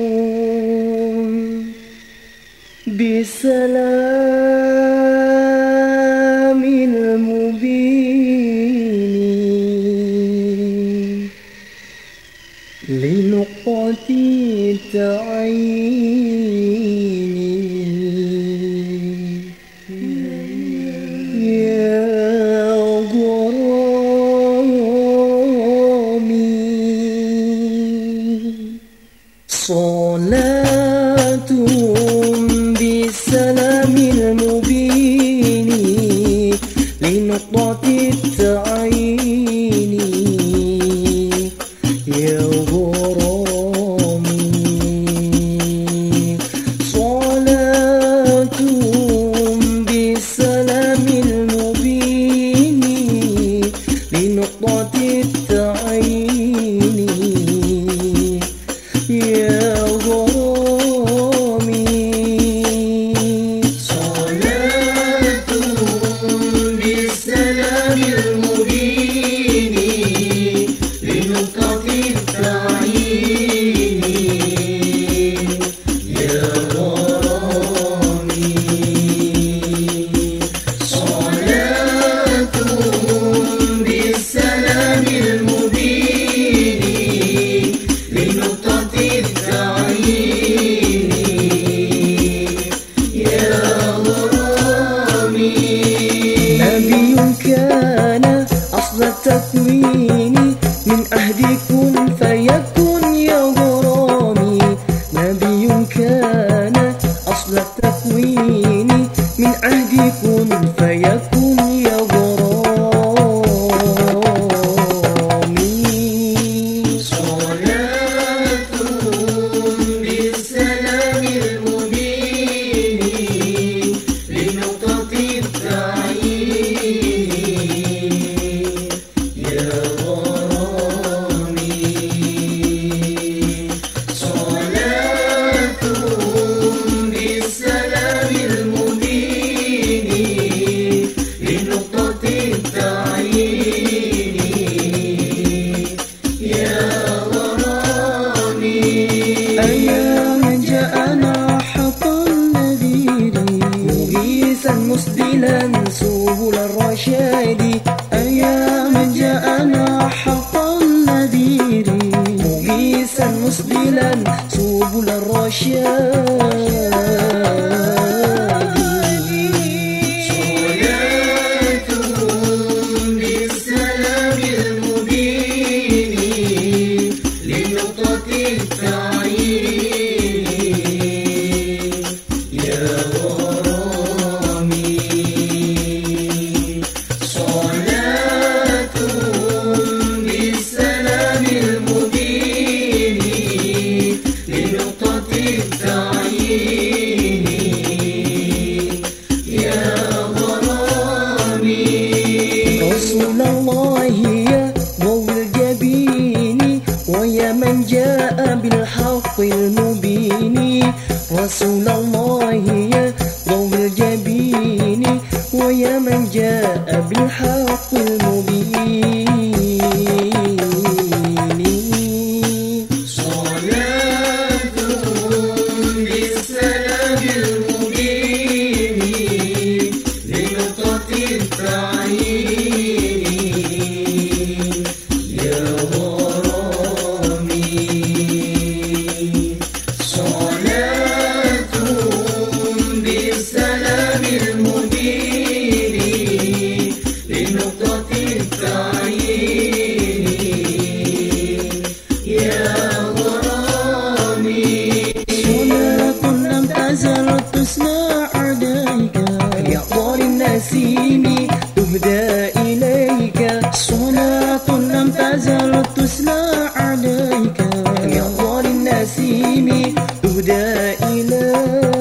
صلاتهم بسلام رأيت عيني يا غرامي صلاتك تكويني من أهل فيكن يا غرامي نبي كان أصل التكوين من فيكن بائسا مسبلا سبل الرشاد soon no more here Don't we get beanie Why am I get a bit half will نسيمي تهدى إليك صلاة لم تزل تسلى عليك يا ظل النسيم تهدى إليك